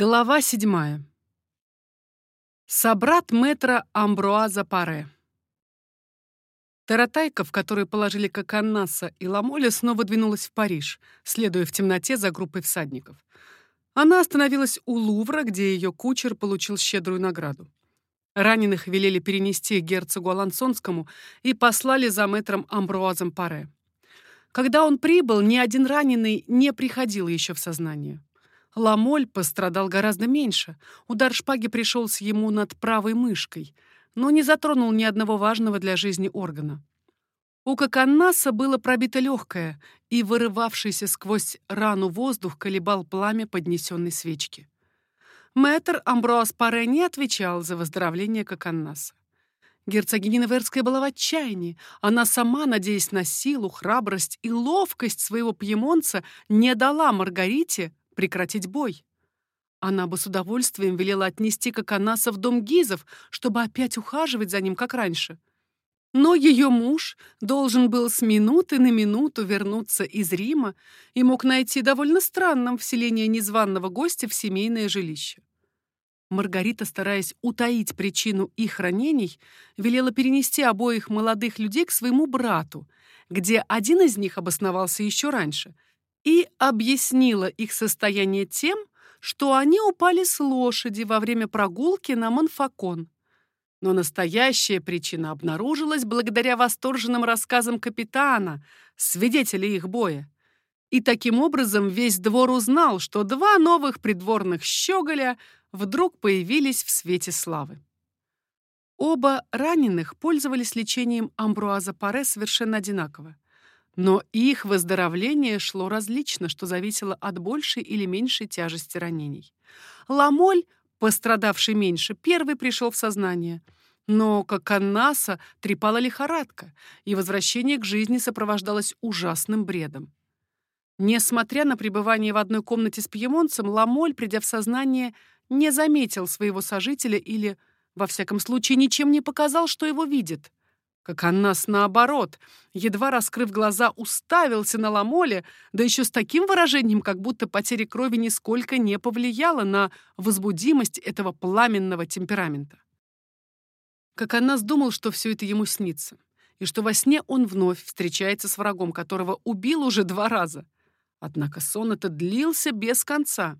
Глава седьмая. Собрат мэтра Амбруаза Паре. Таратайка, в которую положили Коканнаса и Ламоля, снова двинулась в Париж, следуя в темноте за группой всадников. Она остановилась у Лувра, где ее кучер получил щедрую награду. Раненых велели перенести герцогу Алансонскому и послали за мэтром Амбруазом Паре. Когда он прибыл, ни один раненый не приходил еще в сознание. Ламоль пострадал гораздо меньше. Удар шпаги пришелся ему над правой мышкой, но не затронул ни одного важного для жизни органа. У Коканнаса было пробито легкое, и вырывавшийся сквозь рану воздух колебал пламя поднесенной свечки. Мэтр Амброас Паре не отвечал за выздоровление Коканнаса. Герцогиня Неверская была в отчаянии. Она сама, надеясь на силу, храбрость и ловкость своего пьемонца, не дала Маргарите прекратить бой. Она бы с удовольствием велела отнести Коконаса в дом Гизов, чтобы опять ухаживать за ним, как раньше. Но ее муж должен был с минуты на минуту вернуться из Рима и мог найти довольно странным вселение незваного гостя в семейное жилище. Маргарита, стараясь утаить причину их ранений, велела перенести обоих молодых людей к своему брату, где один из них обосновался еще раньше — и объяснила их состояние тем, что они упали с лошади во время прогулки на Монфакон. Но настоящая причина обнаружилась благодаря восторженным рассказам капитана, свидетелей их боя. И таким образом весь двор узнал, что два новых придворных щеголя вдруг появились в свете славы. Оба раненых пользовались лечением Амбруаза Паре совершенно одинаково. Но их выздоровление шло различно, что зависело от большей или меньшей тяжести ранений. Ламоль, пострадавший меньше, первый пришел в сознание. Но, как Аннаса, трепала лихорадка, и возвращение к жизни сопровождалось ужасным бредом. Несмотря на пребывание в одной комнате с пьемонцем, Ламоль, придя в сознание, не заметил своего сожителя или, во всяком случае, ничем не показал, что его видит как Аннас наоборот, едва раскрыв глаза, уставился на Ламоле, да еще с таким выражением, как будто потеря крови нисколько не повлияла на возбудимость этого пламенного темперамента. Как Аннас думал, что все это ему снится, и что во сне он вновь встречается с врагом, которого убил уже два раза. Однако сон этот длился без конца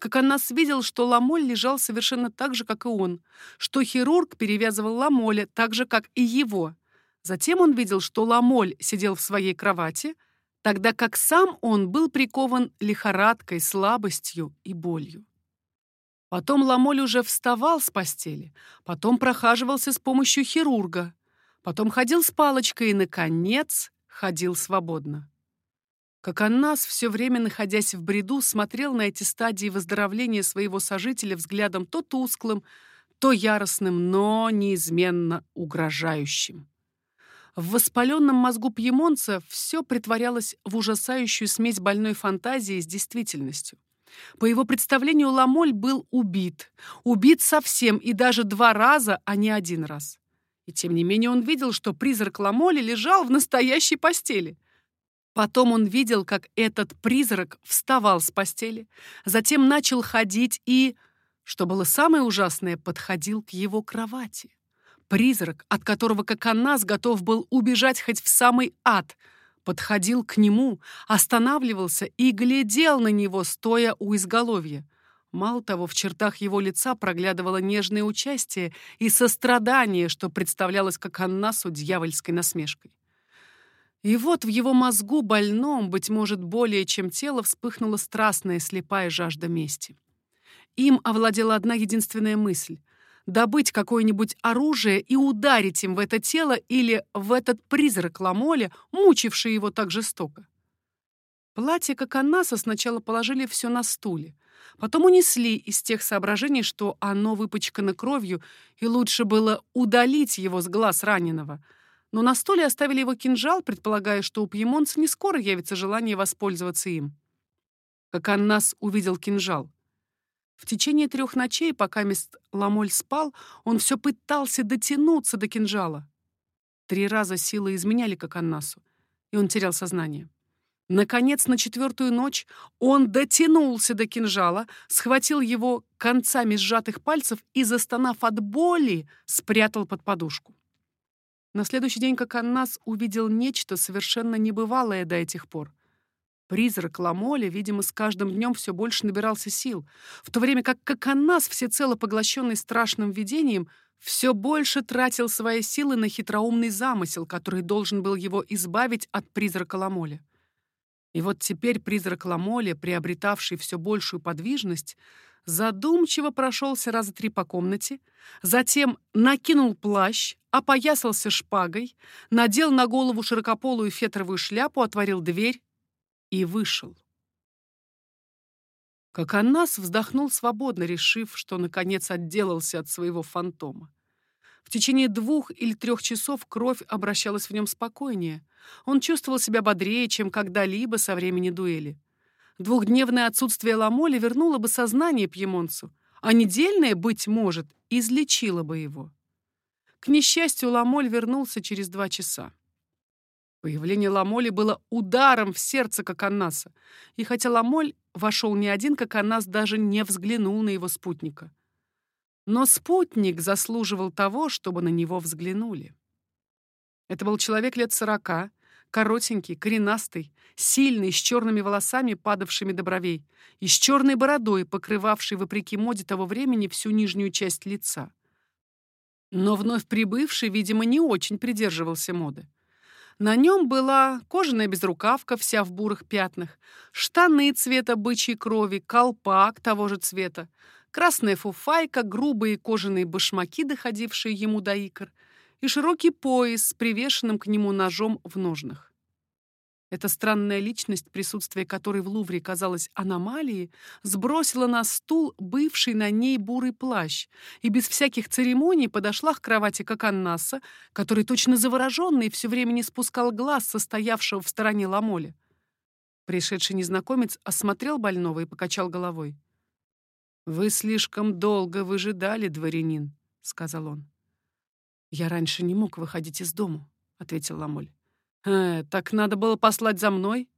как Аннас видел, что Ламоль лежал совершенно так же, как и он, что хирург перевязывал Ламоля так же, как и его. Затем он видел, что Ламоль сидел в своей кровати, тогда как сам он был прикован лихорадкой, слабостью и болью. Потом Ламоль уже вставал с постели, потом прохаживался с помощью хирурга, потом ходил с палочкой и, наконец, ходил свободно. Как Аннас, все время находясь в бреду, смотрел на эти стадии выздоровления своего сожителя взглядом то тусклым, то яростным, но неизменно угрожающим. В воспаленном мозгу пьемонца все притворялось в ужасающую смесь больной фантазии с действительностью. По его представлению, Ламоль был убит. Убит совсем, и даже два раза, а не один раз. И тем не менее он видел, что призрак Ламоли лежал в настоящей постели. Потом он видел, как этот призрак вставал с постели, затем начал ходить и, что было самое ужасное, подходил к его кровати. Призрак, от которого как Аннас готов был убежать хоть в самый ад, подходил к нему, останавливался и глядел на него, стоя у изголовья. Мало того, в чертах его лица проглядывало нежное участие и сострадание, что представлялось как Аннасу дьявольской насмешкой. И вот в его мозгу больном, быть может, более чем тело, вспыхнула страстная слепая жажда мести. Им овладела одна единственная мысль добыть какое-нибудь оружие и ударить им в это тело или в этот призрак Ламоля, мучивший его так жестоко. Платье Коконаса сначала положили все на стуле, потом унесли из тех соображений, что оно выпачкано кровью, и лучше было удалить его с глаз раненого. Но на стуле оставили его кинжал, предполагая, что у пьемонца не скоро явится желание воспользоваться им. Коконас увидел кинжал. В течение трех ночей, пока мист Ламоль спал, он все пытался дотянуться до кинжала. Три раза силы изменяли Коканнасу, и он терял сознание. Наконец, на четвертую ночь он дотянулся до кинжала, схватил его концами сжатых пальцев и, застонав от боли, спрятал под подушку. На следующий день Коканнас увидел нечто совершенно небывалое до этих пор. Призрак Ламоли, видимо, с каждым днем все больше набирался сил, в то время как Коканнас, всецело поглощенный страшным видением, все больше тратил свои силы на хитроумный замысел, который должен был его избавить от призрака Ламоли. И вот теперь призрак Ламоли, приобретавший все большую подвижность, задумчиво прошелся раза три по комнате, затем накинул плащ, опоясался шпагой, надел на голову широкополую фетровую шляпу, отворил дверь и вышел. Как Аннас вздохнул свободно, решив, что наконец отделался от своего фантома. В течение двух или трех часов кровь обращалась в нем спокойнее. Он чувствовал себя бодрее, чем когда-либо со времени дуэли. Двухдневное отсутствие ламоли вернуло бы сознание пьемонцу, а недельное, быть может, излечило бы его. К несчастью, Ламоль вернулся через два часа. Появление Ламоли было ударом в сердце Коканаса, и хотя Ламоль вошел не один, Коканас даже не взглянул на его спутника. Но спутник заслуживал того, чтобы на него взглянули. Это был человек лет сорока, коротенький, коренастый, сильный, с черными волосами, падавшими до бровей, и с черной бородой, покрывавшей, вопреки моде того времени, всю нижнюю часть лица. Но вновь прибывший, видимо, не очень придерживался моды. На нем была кожаная безрукавка, вся в бурых пятнах, штаны цвета бычьей крови, колпак того же цвета, красная фуфайка, грубые кожаные башмаки, доходившие ему до икр, и широкий пояс с привешенным к нему ножом в ножнах. Эта странная личность, присутствие которой в Лувре казалось аномалией, сбросила на стул бывший на ней бурый плащ и без всяких церемоний подошла к кровати Коканнаса, который точно завороженный все время не спускал глаз состоявшего в стороне Ламоли. Пришедший незнакомец осмотрел больного и покачал головой. «Вы слишком долго выжидали, дворянин», — сказал он. «Я раньше не мог выходить из дому», — ответил Ламоль. «Э, так надо было послать за мной?»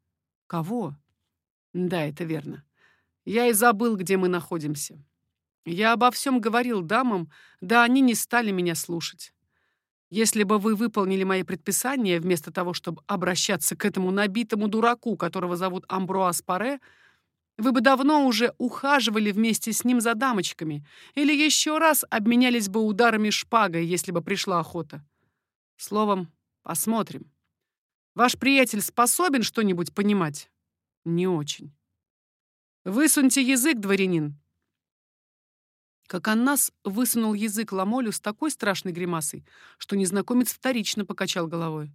«Кого?» «Да, это верно. Я и забыл, где мы находимся. Я обо всем говорил дамам, да они не стали меня слушать. Если бы вы выполнили мои предписания, вместо того, чтобы обращаться к этому набитому дураку, которого зовут Амбруас Паре, вы бы давно уже ухаживали вместе с ним за дамочками или еще раз обменялись бы ударами шпагой, если бы пришла охота. Словом, посмотрим. Ваш приятель способен что-нибудь понимать? Не очень. Высуньте язык, дворянин. Как Аннас высунул язык Ламолю с такой страшной гримасой, что незнакомец вторично покачал головой.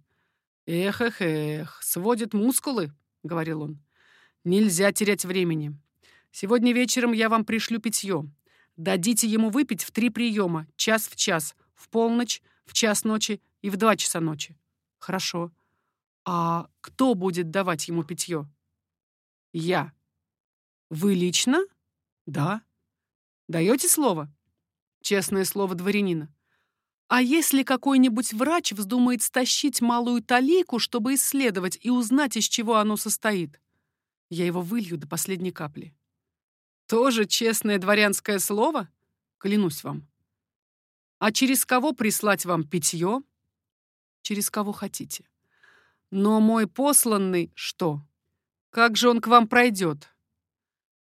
«Эх, эх, эх, сводит мускулы», — говорил он. «Нельзя терять времени. Сегодня вечером я вам пришлю питье. Дадите ему выпить в три приема, час в час, в полночь, в час ночи и в два часа ночи». «Хорошо. А кто будет давать ему питье? Я. Вы лично? Да. Даете слово? Честное слово дворянина. А если какой-нибудь врач вздумает стащить малую талику, чтобы исследовать и узнать, из чего оно состоит? Я его вылью до последней капли. Тоже честное дворянское слово? Клянусь вам. А через кого прислать вам питье? Через кого хотите. Но мой посланный что? Как же он к вам пройдет?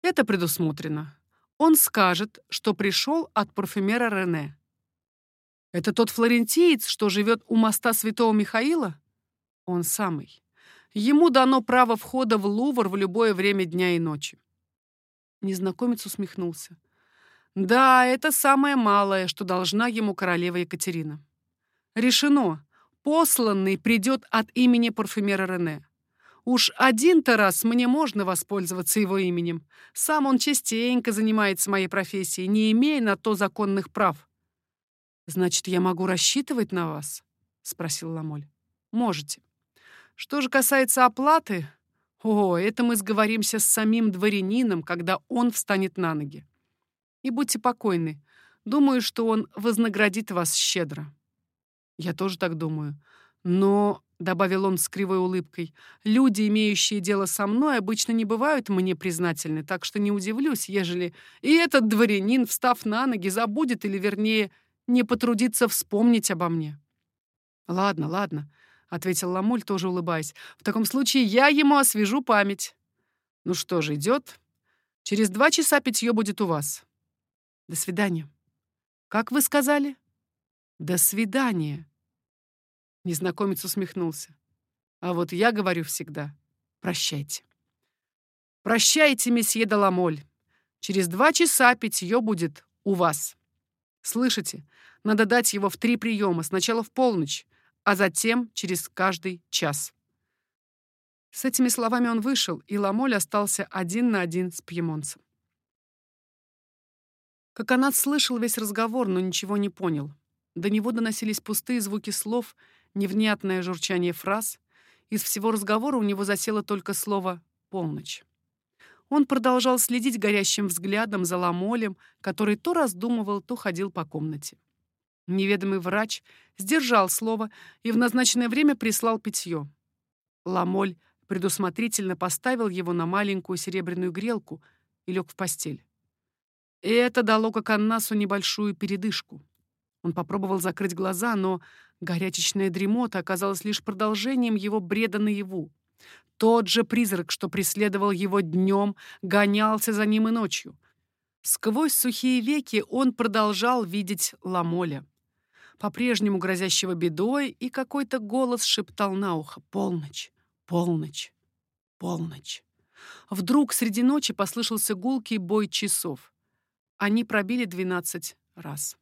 Это предусмотрено. Он скажет, что пришел от парфюмера Рене. Это тот флорентиец, что живет у моста Святого Михаила? Он самый. Ему дано право входа в Лувр в любое время дня и ночи. Незнакомец усмехнулся. Да, это самое малое, что должна ему королева Екатерина. Решено. Посланный придет от имени парфюмера Рене. Уж один-то раз мне можно воспользоваться его именем. Сам он частенько занимается моей профессией, не имея на то законных прав. Значит, я могу рассчитывать на вас? спросил Ламоль. Можете. Что же касается оплаты, о, это мы сговоримся с самим дворянином, когда он встанет на ноги. И будьте покойны. Думаю, что он вознаградит вас щедро. Я тоже так думаю. Но — добавил он с кривой улыбкой. «Люди, имеющие дело со мной, обычно не бывают мне признательны, так что не удивлюсь, ежели и этот дворянин, встав на ноги, забудет или, вернее, не потрудится вспомнить обо мне». «Ладно, ладно», — ответил Ламоль, тоже улыбаясь. «В таком случае я ему освежу память». «Ну что же, идет. Через два часа питье будет у вас». «До свидания». «Как вы сказали?» «До свидания». Незнакомец усмехнулся. А вот я говорю всегда «прощайте». «Прощайте, месье Даламоль. Через два часа питье будет у вас. Слышите? Надо дать его в три приема. Сначала в полночь, а затем через каждый час». С этими словами он вышел, и Ламоль остался один на один с пьемонцем. Коконат слышал весь разговор, но ничего не понял. До него доносились пустые звуки слов — невнятное журчание фраз. Из всего разговора у него засело только слово «полночь». Он продолжал следить горящим взглядом за Ламолем, который то раздумывал, то ходил по комнате. Неведомый врач сдержал слово и в назначенное время прислал питье. Ламоль предусмотрительно поставил его на маленькую серебряную грелку и лег в постель. И это дало Коканнасу небольшую передышку. Он попробовал закрыть глаза, но горячечная дремота оказалась лишь продолжением его бреда наяву. Тот же призрак, что преследовал его днем, гонялся за ним и ночью. Сквозь сухие веки он продолжал видеть Ламоля, по-прежнему грозящего бедой, и какой-то голос шептал на ухо «Полночь, полночь, полночь». Вдруг среди ночи послышался гулкий бой часов. Они пробили двенадцать раз.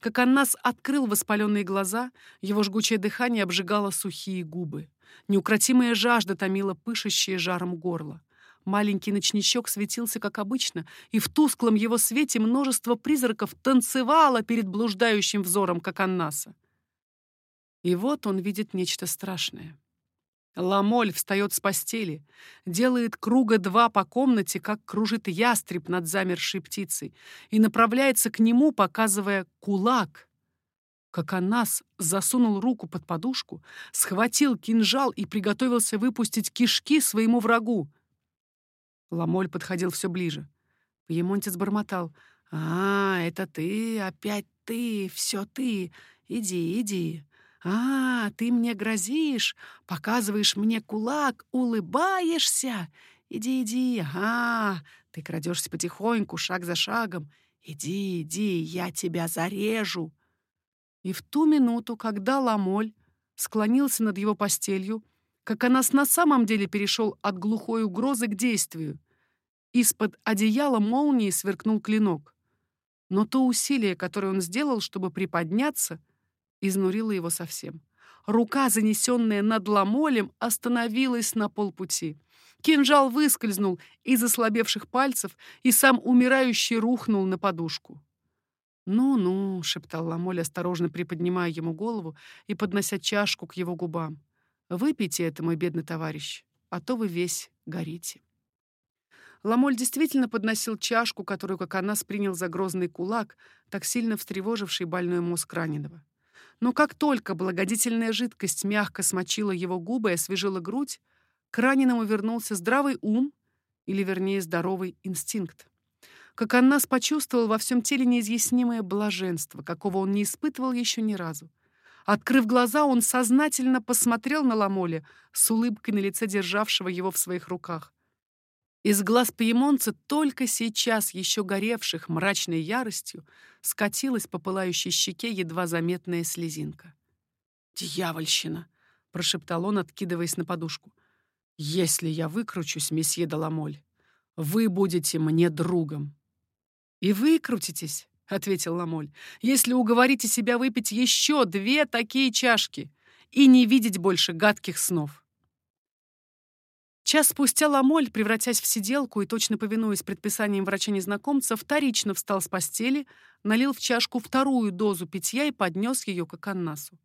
Как Аннас открыл воспаленные глаза, его жгучее дыхание обжигало сухие губы. Неукротимая жажда томила пышущее жаром горло. Маленький ночничок светился, как обычно, и в тусклом его свете множество призраков танцевало перед блуждающим взором, как Аннаса. И вот он видит нечто страшное. Ламоль встает с постели, делает круга два по комнате, как кружит ястреб над замершей птицей, и направляется к нему, показывая кулак. Как Анас засунул руку под подушку, схватил кинжал и приготовился выпустить кишки своему врагу. Ламоль подходил все ближе. Пьемонтец бормотал. «А, это ты, опять ты, все ты. Иди, иди». «А, ты мне грозишь, показываешь мне кулак, улыбаешься. Иди, иди, ага, ты крадешься потихоньку, шаг за шагом. Иди, иди, я тебя зарежу». И в ту минуту, когда Ламоль склонился над его постелью, как Анас на самом деле перешел от глухой угрозы к действию. Из-под одеяла молнии сверкнул клинок. Но то усилие, которое он сделал, чтобы приподняться, изнурила его совсем. Рука, занесенная над ламолем, остановилась на полпути. Кинжал выскользнул из ослабевших пальцев, и сам умирающий рухнул на подушку. «Ну-ну», — шептал Ламоль, осторожно приподнимая ему голову и поднося чашку к его губам. «Выпейте это, мой бедный товарищ, а то вы весь горите». Ламоль действительно подносил чашку, которую, как она, принял за грозный кулак, так сильно встревоживший больной мозг раненого. Но как только благодетельная жидкость мягко смочила его губы и освежила грудь, к раненому вернулся здравый ум, или, вернее, здоровый инстинкт. Как Аннас почувствовал во всем теле неизъяснимое блаженство, какого он не испытывал еще ни разу. Открыв глаза, он сознательно посмотрел на Ламоле с улыбкой на лице державшего его в своих руках. Из глаз пьемонца, только сейчас еще горевших мрачной яростью, скатилась по пылающей щеке едва заметная слезинка. «Дьявольщина!» — прошептал он, откидываясь на подушку. «Если я выкручусь, месье Даламоль, вы будете мне другом». «И выкрутитесь», — ответил Ламоль, «если уговорите себя выпить еще две такие чашки и не видеть больше гадких снов». Час спустя Ламоль, превратясь в сиделку и точно повинуясь предписаниям врача-незнакомца, вторично встал с постели, налил в чашку вторую дозу питья и поднес ее к Аканнасу.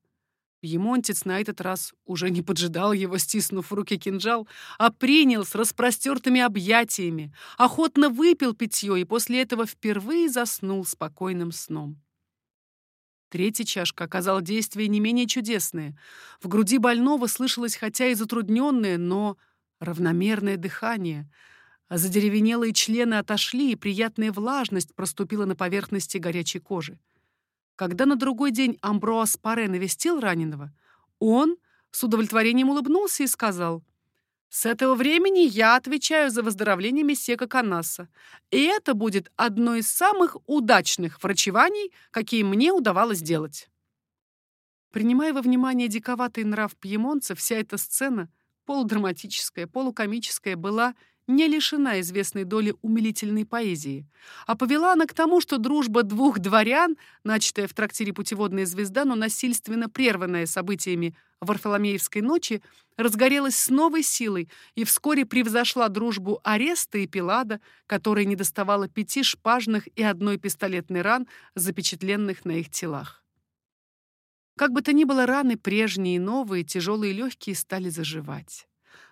Емонтец на этот раз уже не поджидал его, стиснув в руки кинжал, а принял с распростертыми объятиями, охотно выпил питье и после этого впервые заснул спокойным сном. Третья чашка оказала действие не менее чудесное. В груди больного слышалось хотя и затрудненное, но равномерное дыхание. Задеревенелые члены отошли, и приятная влажность проступила на поверхности горячей кожи. Когда на другой день Амброас Паре навестил раненого, он с удовлетворением улыбнулся и сказал, «С этого времени я отвечаю за выздоровление месье Канаса, и это будет одно из самых удачных врачеваний, какие мне удавалось делать». Принимая во внимание диковатый нрав пьемонца, вся эта сцена, полудраматическая, полукомическая, была не лишена известной доли умилительной поэзии, а повела она к тому, что дружба двух дворян, начатая в трактире «Путеводная звезда», но насильственно прерванная событиями Варфоломеевской ночи, разгорелась с новой силой и вскоре превзошла дружбу Ареста и Пилада, которая не доставала пяти шпажных и одной пистолетной ран, запечатленных на их телах. Как бы то ни было, раны прежние и новые, тяжелые и легкие, стали заживать.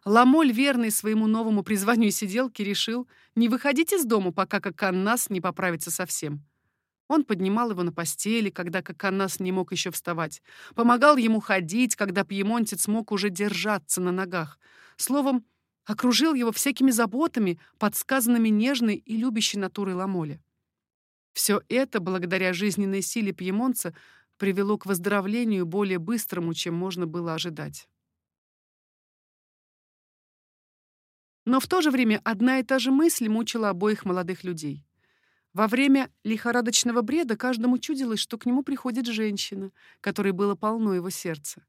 Ламоль, верный своему новому призванию сиделки, решил не выходить из дома, пока Коканнас не поправится совсем. Он поднимал его на постели, когда Коканнас не мог еще вставать, помогал ему ходить, когда пьемонтец мог уже держаться на ногах. Словом, окружил его всякими заботами, подсказанными нежной и любящей натурой Ламоля. Все это, благодаря жизненной силе пьемонца, привело к выздоровлению более быстрому, чем можно было ожидать. Но в то же время одна и та же мысль мучила обоих молодых людей. Во время лихорадочного бреда каждому чудилось, что к нему приходит женщина, которой было полно его сердца.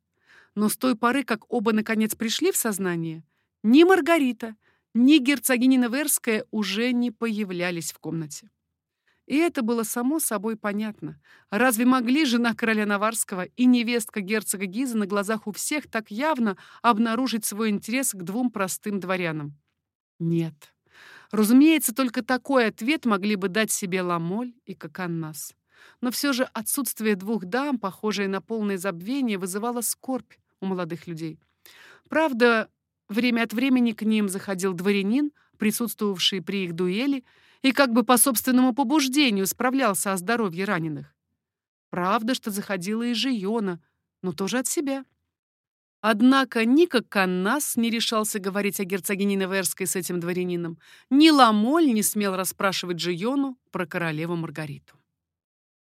Но с той поры, как оба наконец пришли в сознание, ни Маргарита, ни герцогиня Неверская уже не появлялись в комнате. И это было само собой понятно. Разве могли жена короля Наварского и невестка герцога Гиза на глазах у всех так явно обнаружить свой интерес к двум простым дворянам? Нет. Разумеется, только такой ответ могли бы дать себе Ламоль и Коканнас. Но все же отсутствие двух дам, похожее на полное забвение, вызывало скорбь у молодых людей. Правда, время от времени к ним заходил дворянин, присутствовавший при их дуэли, и как бы по собственному побуждению справлялся о здоровье раненых. Правда, что заходила и Жиона, но тоже от себя. Однако ни Каннас не решался говорить о герцогине Неверской с этим дворянином, ни Ламоль не смел расспрашивать Жиону про королеву Маргариту.